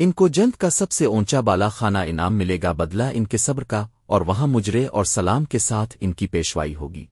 ان کو جنت کا سب سے اونچا بالا خانہ انعام ملے گا، بدلہ ان کے صبر کا، اور وہاں مجرے اور سلام کے ساتھ ان کی پیشوائی ہوگی۔